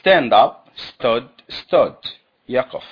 stand up stood stood يقف